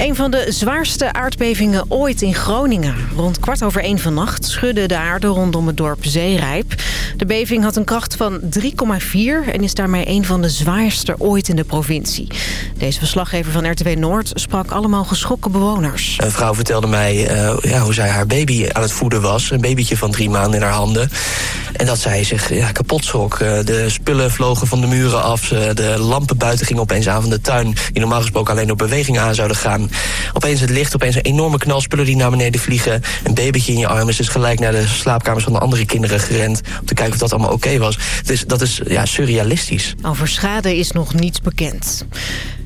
Een van de zwaarste aardbevingen ooit in Groningen. Rond kwart over één vannacht schudde de aarde rondom het dorp Zeerijp. De beving had een kracht van 3,4 en is daarmee een van de zwaarste ooit in de provincie. Deze verslaggever van RTW Noord sprak allemaal geschrokken bewoners. Een vrouw vertelde mij uh, ja, hoe zij haar baby aan het voeden was. Een babytje van drie maanden in haar handen. En dat zij zich ja, kapot schrok. Uh, de spullen vlogen van de muren af. De lampen buiten gingen opeens aan van de tuin... die normaal gesproken alleen op beweging aan zouden gaan. Opeens het licht, opeens een enorme knalspullen die naar beneden vliegen. Een babytje in je arm is dus gelijk naar de slaapkamers van de andere kinderen gerend... om te kijken of dat allemaal oké was. Dus dat is ja, surrealistisch. Over schade is nog niets bekend.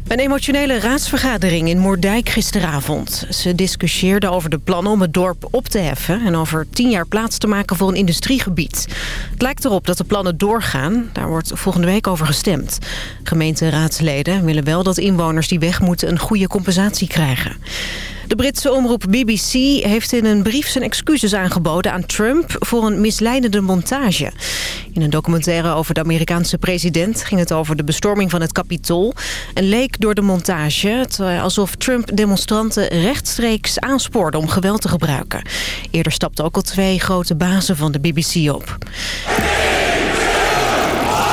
Een emotionele raadsvergadering in Moerdijk gisteravond. Ze discussieerden over de plannen om het dorp op te heffen... en over tien jaar plaats te maken voor een industriegebied. Het lijkt erop dat de plannen doorgaan. Daar wordt volgende week over gestemd. Gemeenteraadsleden willen wel dat inwoners die weg moeten... een goede compensatie krijgen. De Britse omroep BBC heeft in een brief zijn excuses aangeboden aan Trump voor een misleidende montage. In een documentaire over de Amerikaanse president ging het over de bestorming van het Capitool. En leek door de montage alsof Trump demonstranten rechtstreeks aanspoorde om geweld te gebruiken. Eerder stapten ook al twee grote bazen van de BBC op.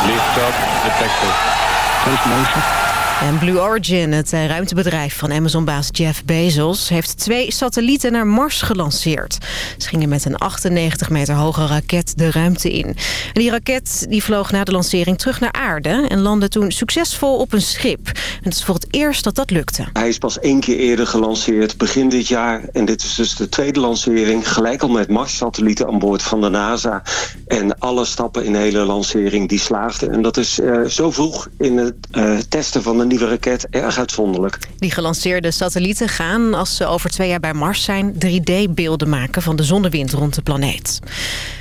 Lift up, detective. En Blue Origin, het eh, ruimtebedrijf van Amazon-baas Jeff Bezos... heeft twee satellieten naar Mars gelanceerd. Ze gingen met een 98 meter hoge raket de ruimte in. Die raket die vloog na de lancering terug naar aarde... en landde toen succesvol op een schip. En het is voor het eerst dat dat lukte. Hij is pas één keer eerder gelanceerd, begin dit jaar. En dit is dus de tweede lancering. Gelijk al met Mars-satellieten aan boord van de NASA. En alle stappen in de hele lancering die slaagden. En dat is uh, zo vroeg in het uh, testen van de nieuwe raket erg uitzonderlijk. Die gelanceerde satellieten gaan, als ze over twee jaar bij Mars zijn... 3D-beelden maken van de zonnewind rond de planeet.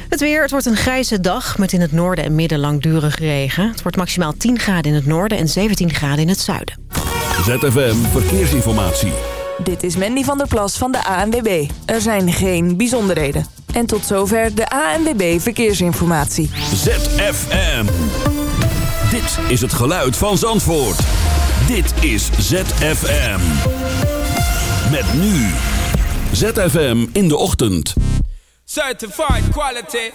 Het weer, het wordt een grijze dag met in het noorden en midden langdurig regen. Het wordt maximaal 10 graden in het noorden en 17 graden in het zuiden. ZFM Verkeersinformatie. Dit is Mandy van der Plas van de ANWB. Er zijn geen bijzonderheden. En tot zover de ANWB Verkeersinformatie. ZFM. Dit is het geluid van Zandvoort. Dit is ZFM. Met nu. ZFM in de ochtend. Certified quality.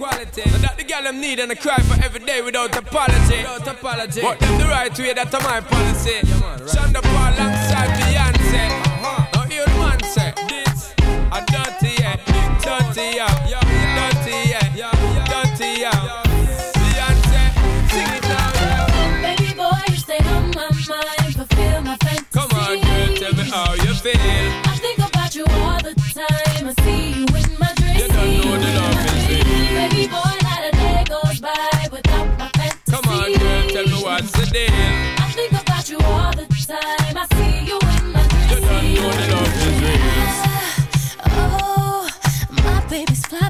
that the girl need and I cry for every day without apology. Without apology. Them the right way, that's my policy. Yeah, man, right. Shonda Paul alongside Beyonce. What's the deal. I think about you all the time. I see you in my dreams. You don't know the love is real. Oh, my baby's fly,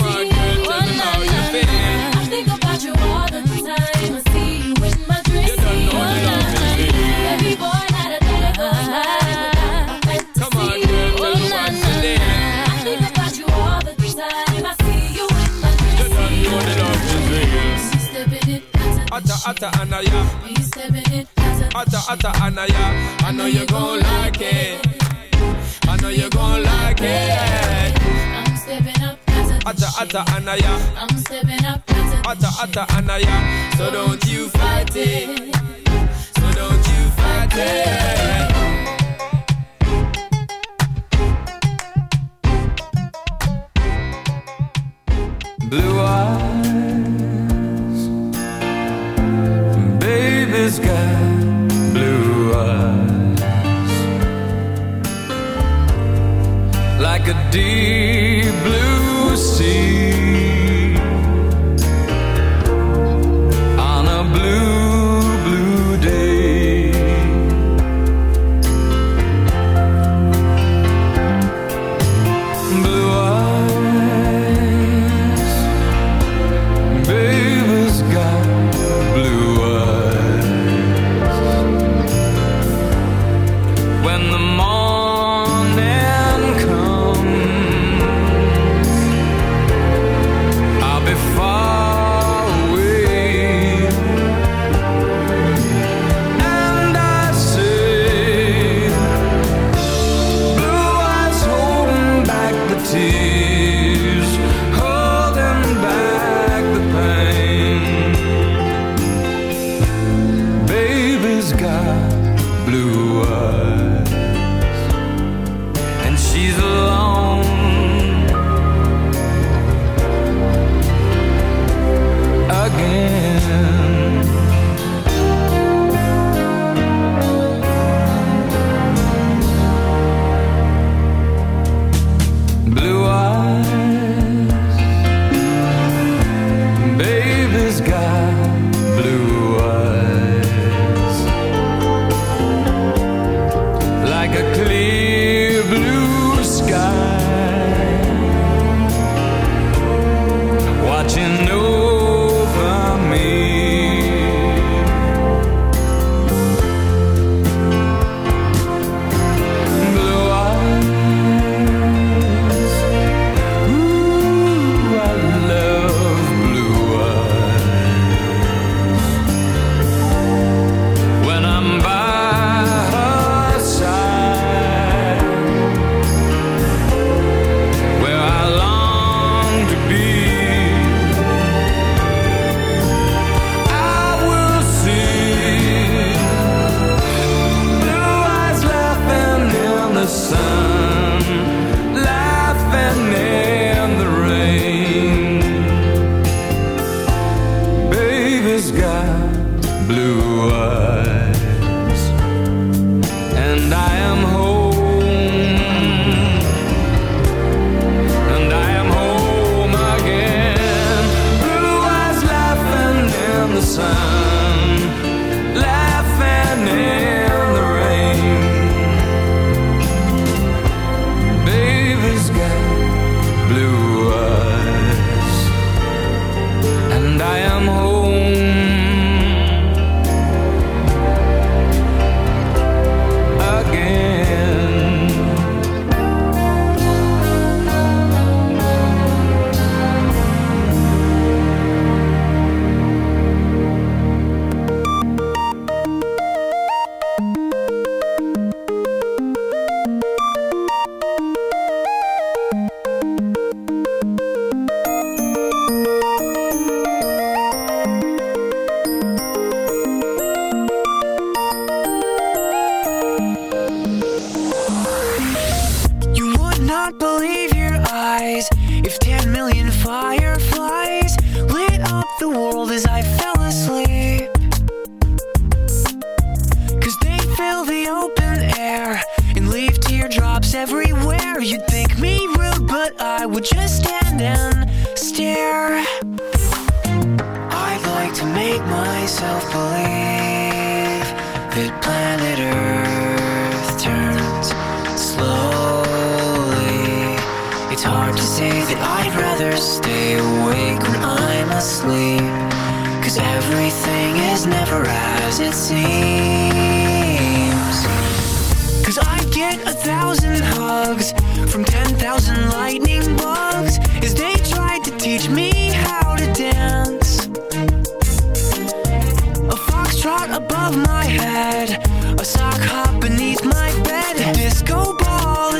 Atta, anaya. Be stepping it, Atta, atta, anaya. I know you gon' like it. I know you gon' like it. I'm stepping up. Atta, atta, anaya. I'm stepping up. Atta, atta, anaya. So don't you fight it. So don't you fight it. blue eyes. Like a deep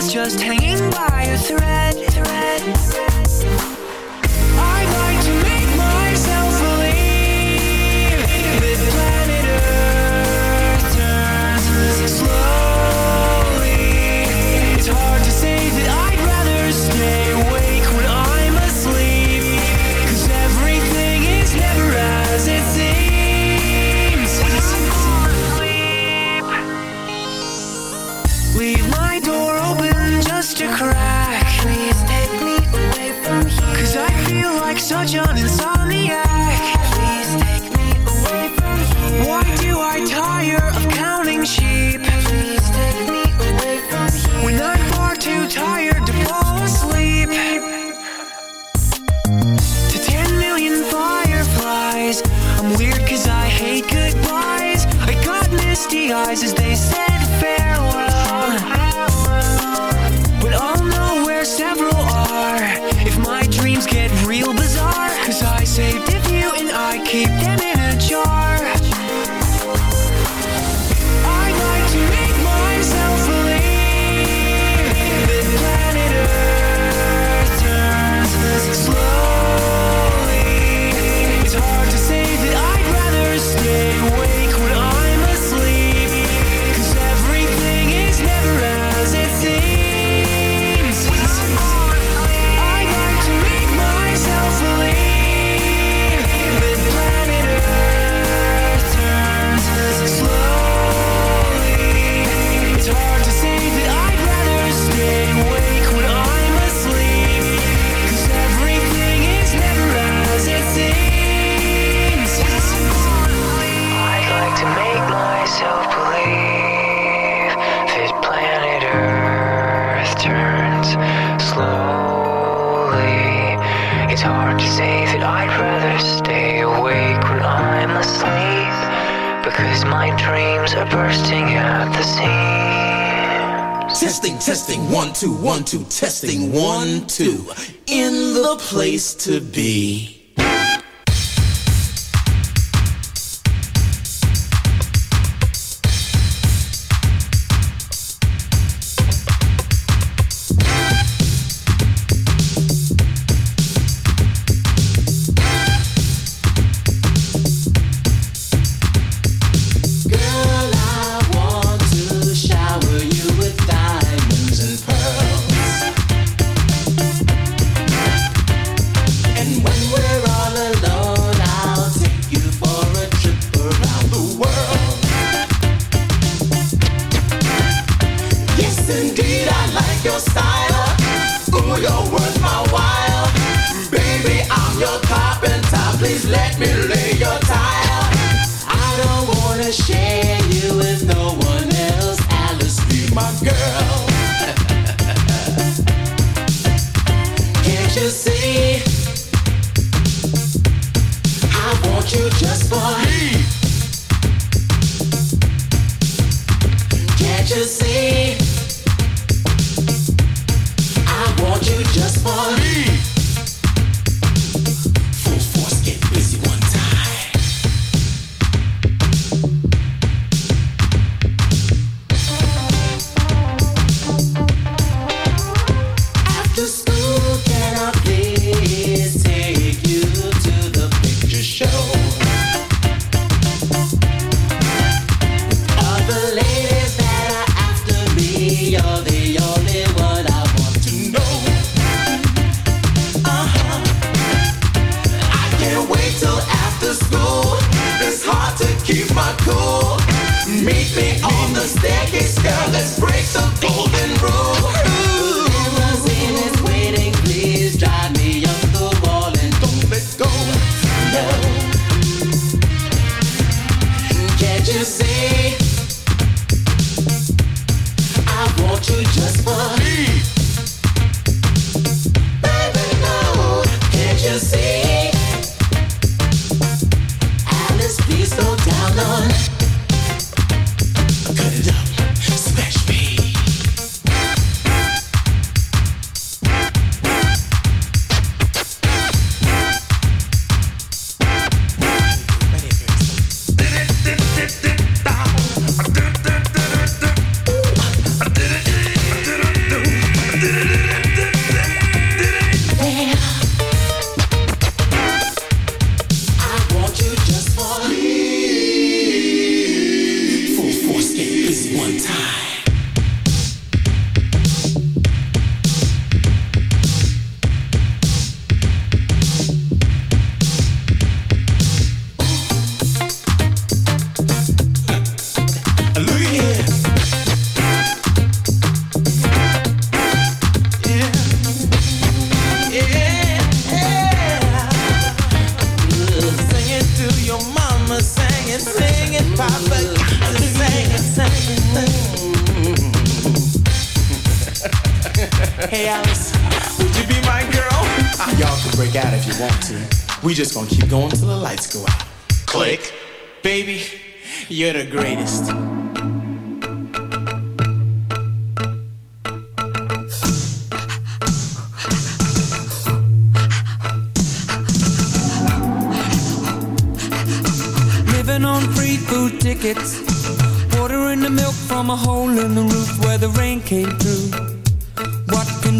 was just hanging by a thread, thread, thread. dreams are bursting at the seams. Testing, testing, one, two, one, two, testing, one, two. In the place to be. Hey Alice, would you be my girl? Ah, y'all can break out if you want to. We just gonna keep going till the lights go out. Click. Baby, you're the greatest. Living on free food tickets. Watering the milk from a hole in the roof where the rain came through.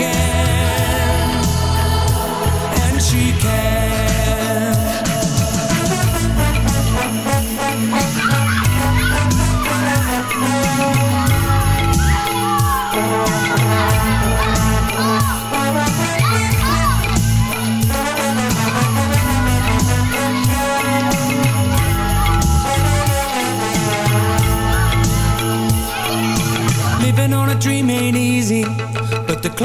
much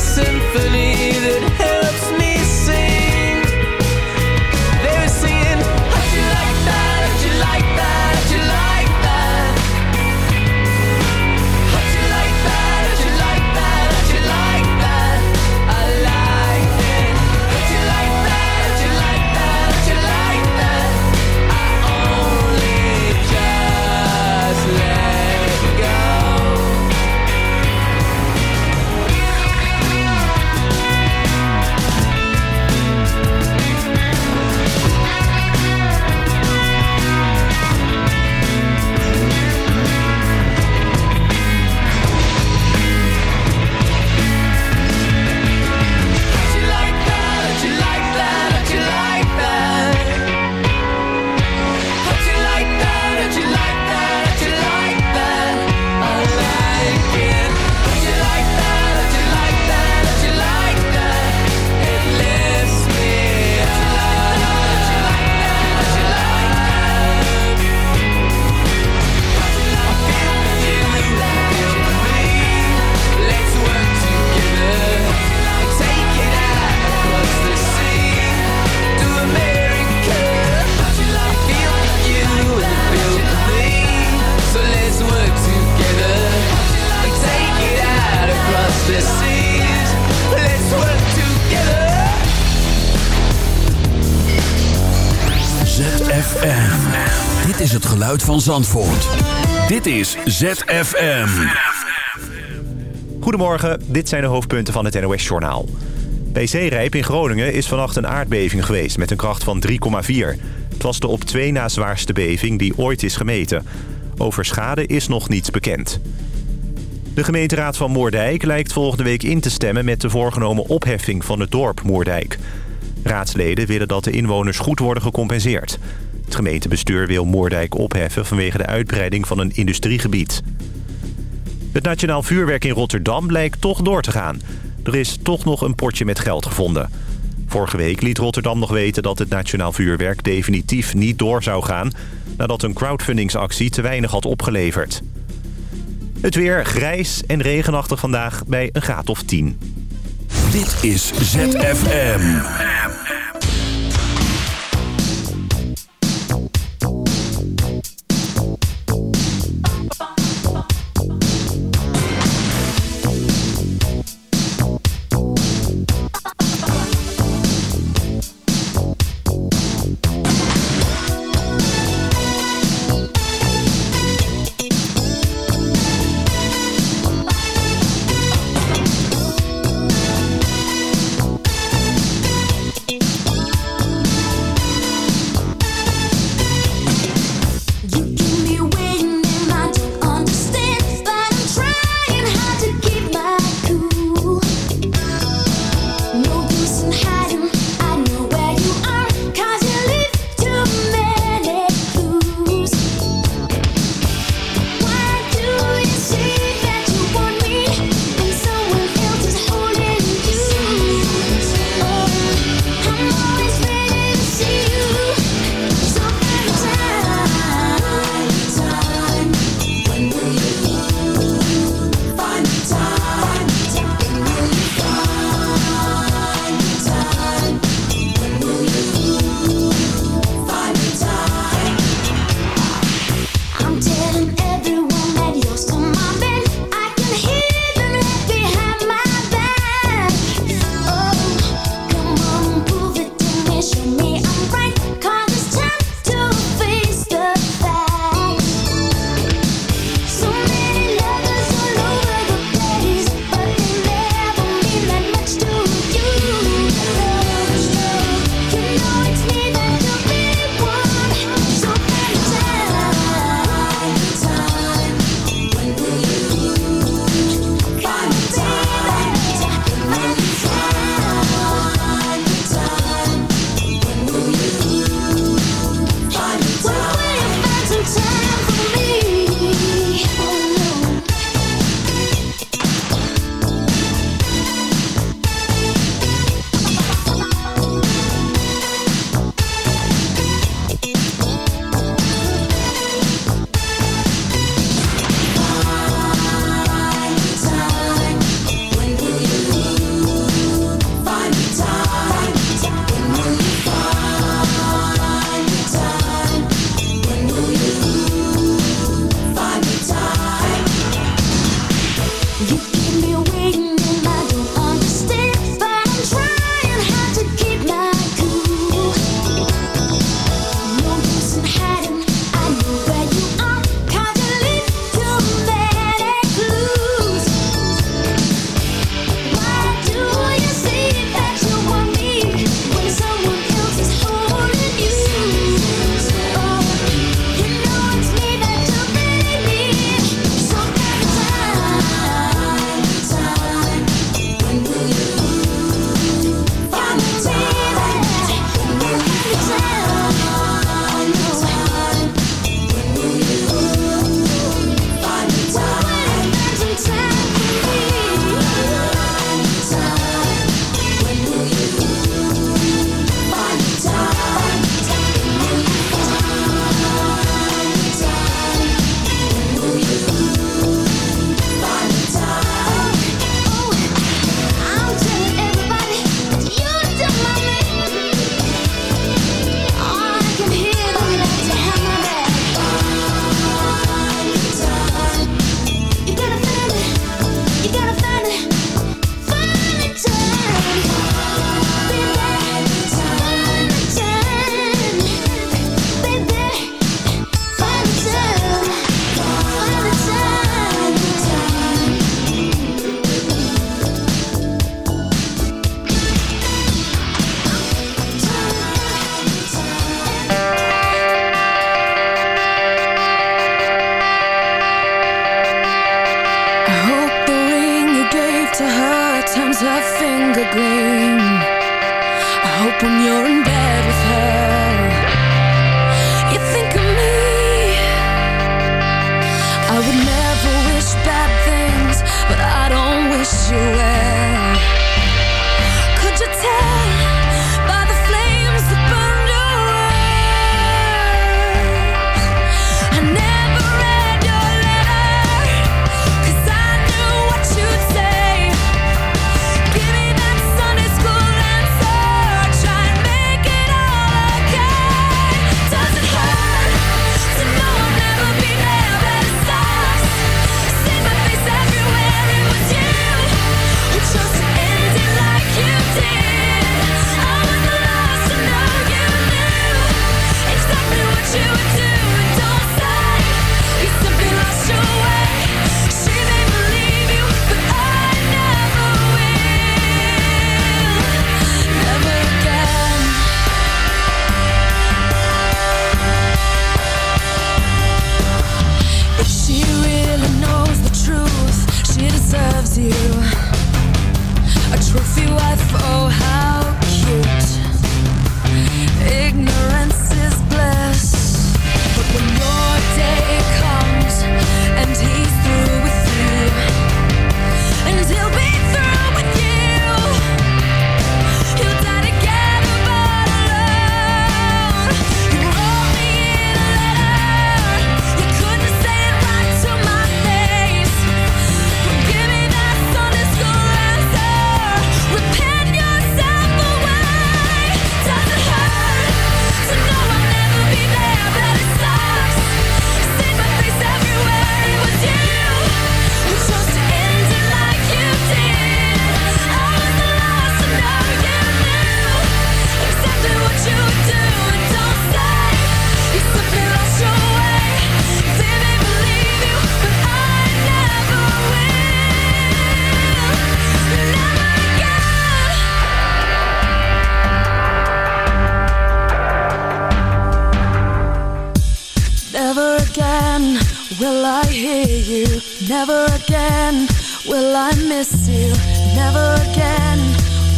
symphony. Van Zandvoort. Dit is ZFM. Goedemorgen, dit zijn de hoofdpunten van het NOS-journaal. Bij Zeerijp in Groningen is vannacht een aardbeving geweest met een kracht van 3,4. Het was de op twee na zwaarste beving die ooit is gemeten. Over schade is nog niets bekend. De gemeenteraad van Moerdijk lijkt volgende week in te stemmen... met de voorgenomen opheffing van het dorp Moerdijk. Raadsleden willen dat de inwoners goed worden gecompenseerd. Het gemeentebestuur wil Moerdijk opheffen vanwege de uitbreiding van een industriegebied. Het Nationaal Vuurwerk in Rotterdam lijkt toch door te gaan. Er is toch nog een potje met geld gevonden. Vorige week liet Rotterdam nog weten dat het Nationaal Vuurwerk definitief niet door zou gaan... nadat een crowdfundingsactie te weinig had opgeleverd. Het weer grijs en regenachtig vandaag bij een graad of 10. Dit is ZFM. Never again will I hear you. Never again will I miss you. Never again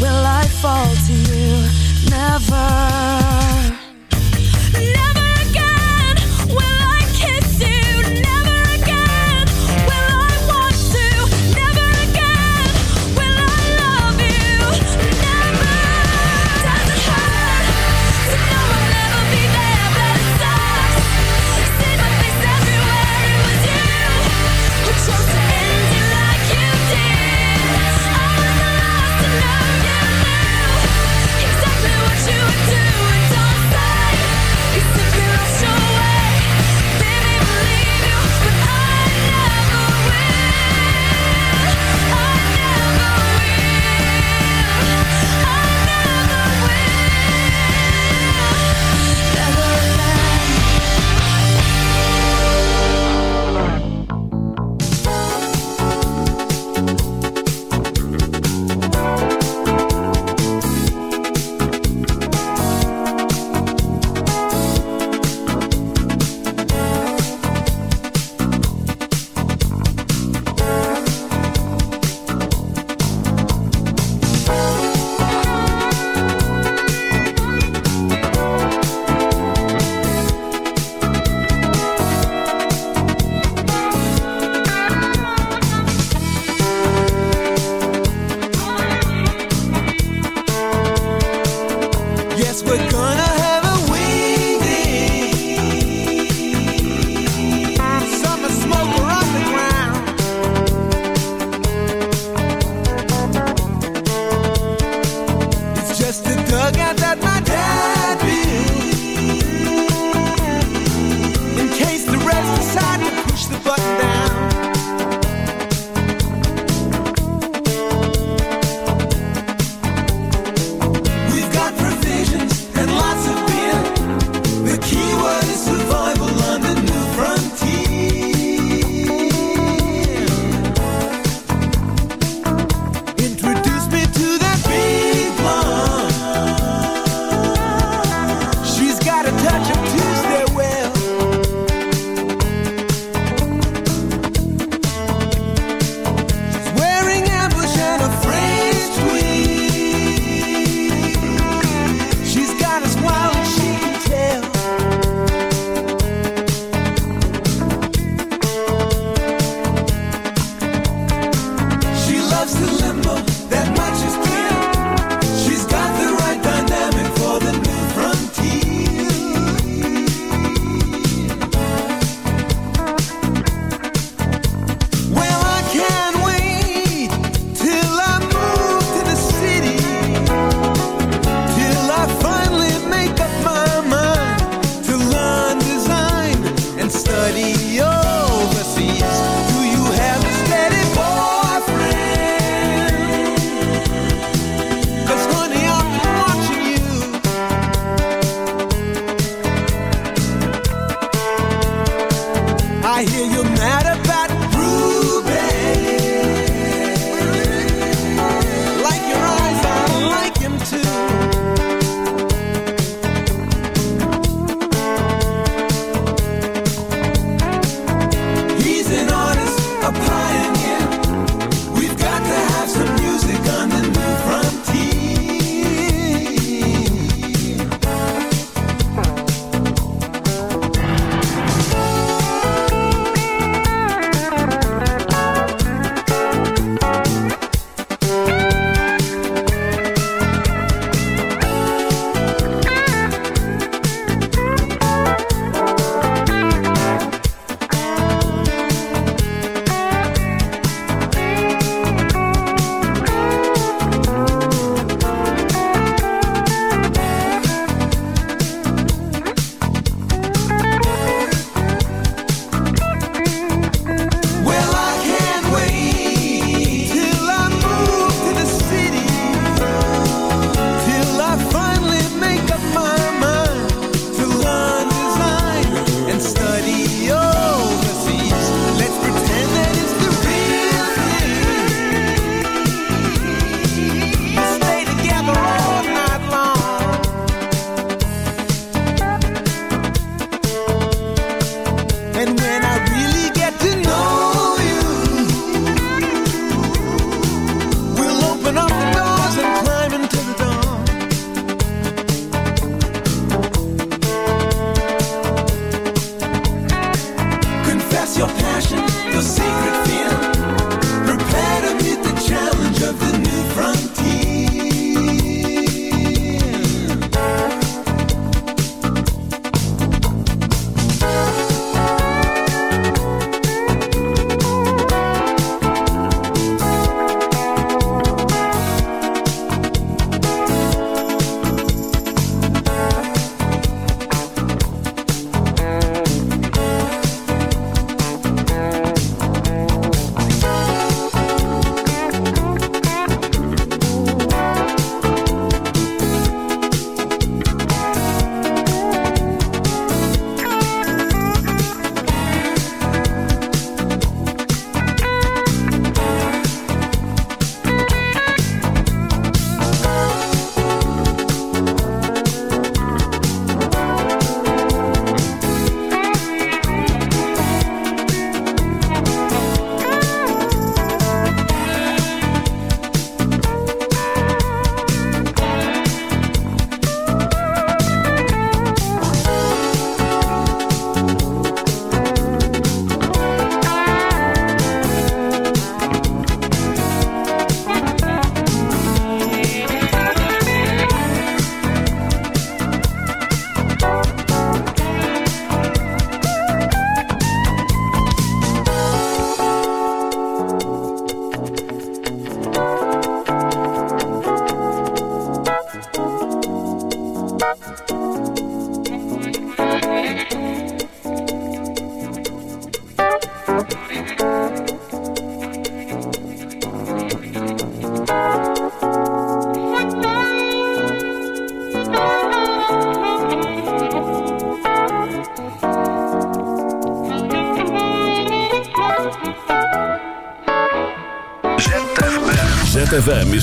will I fall to you. Never.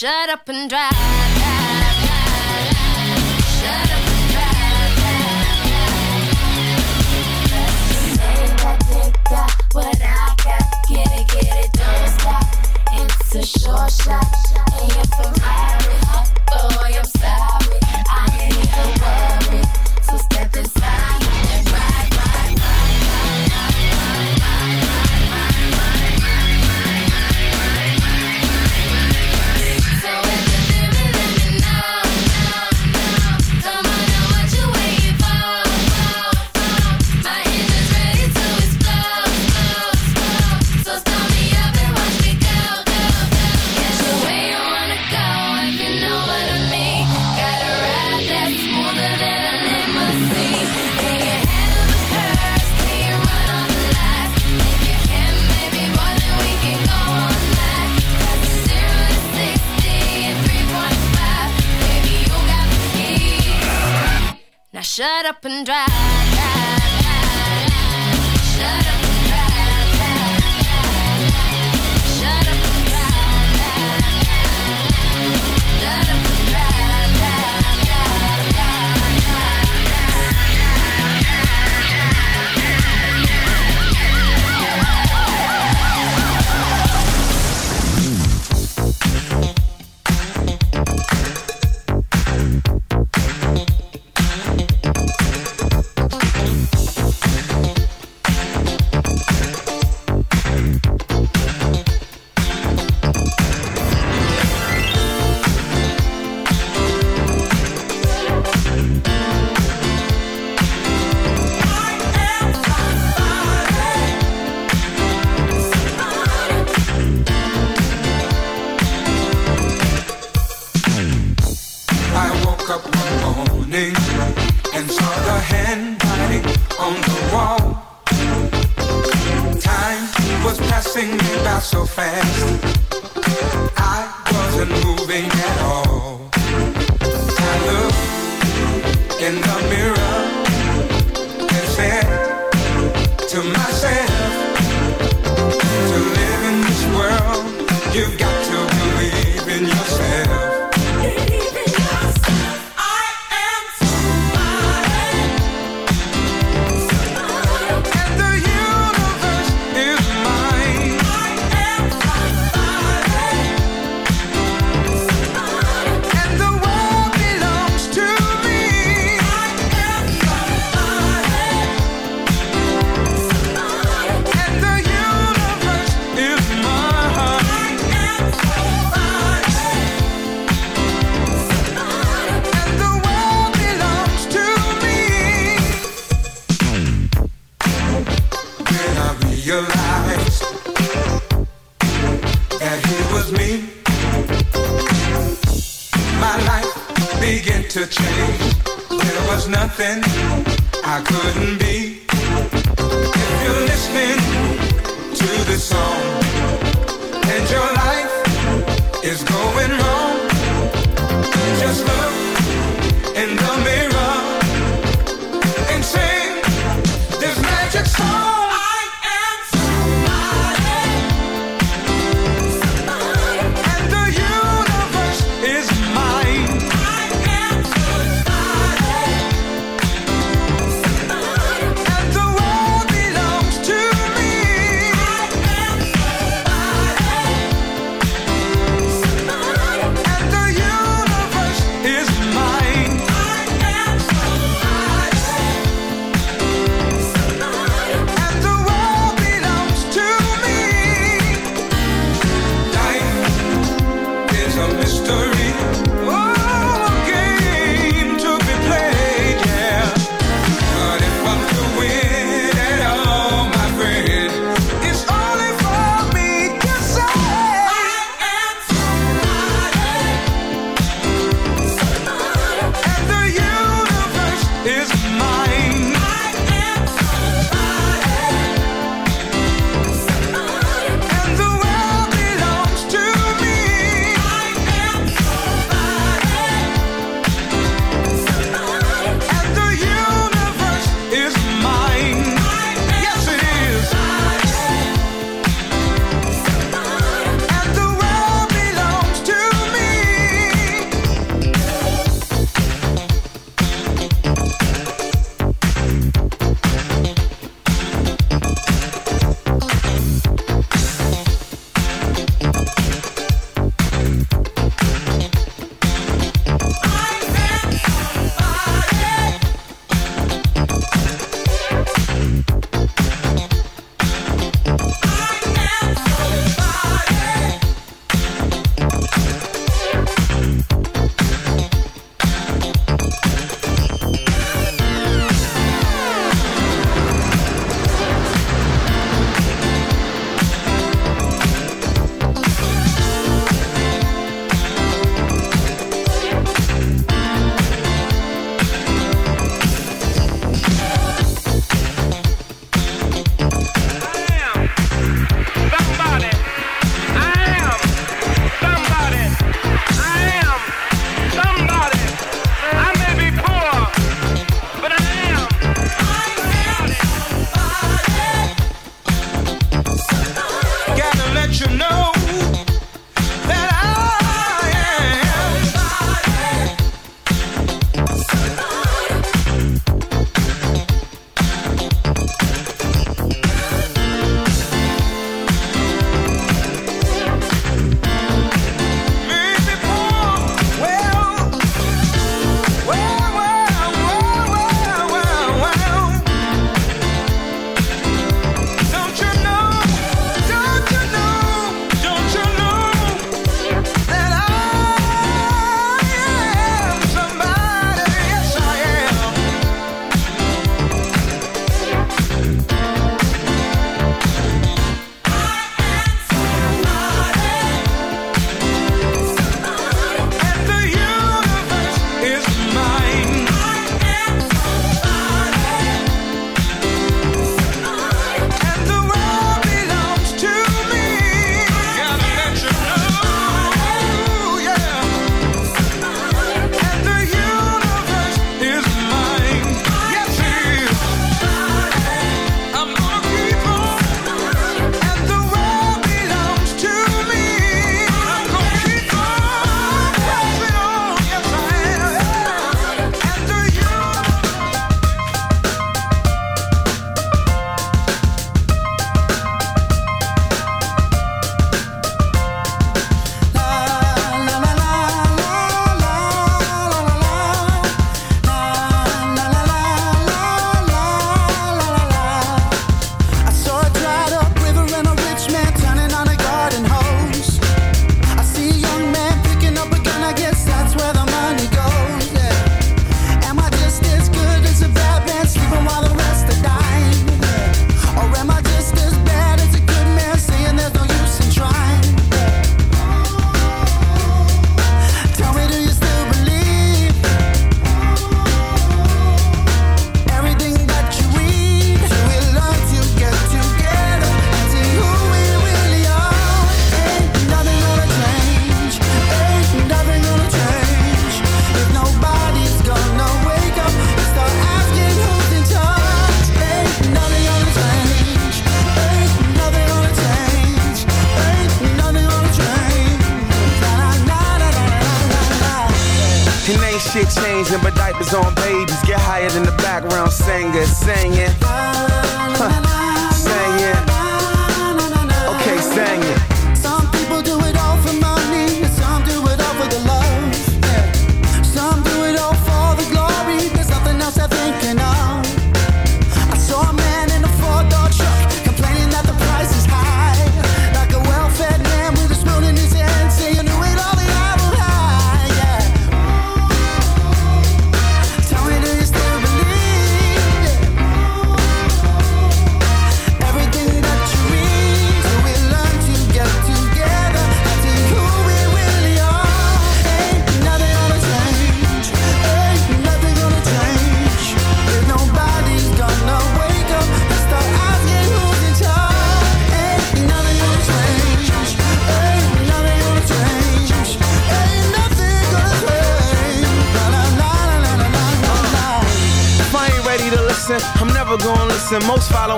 Shut up and drive. drive. What I got, get it, get it, don't stop. It's a short shot, and you're from boy, I'm sad. shut up and drive.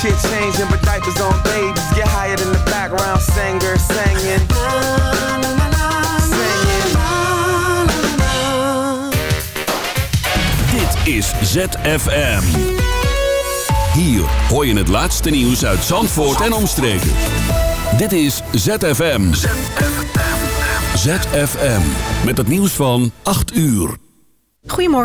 shit changing, but diapers on babies. Get higher than the background singer singing. Dit is ZFM. Hier hoor je het laatste nieuws uit Zandvoort en omstreken. Dit is ZFM. ZFM. Met het nieuws van 8 uur. Goedemorgen.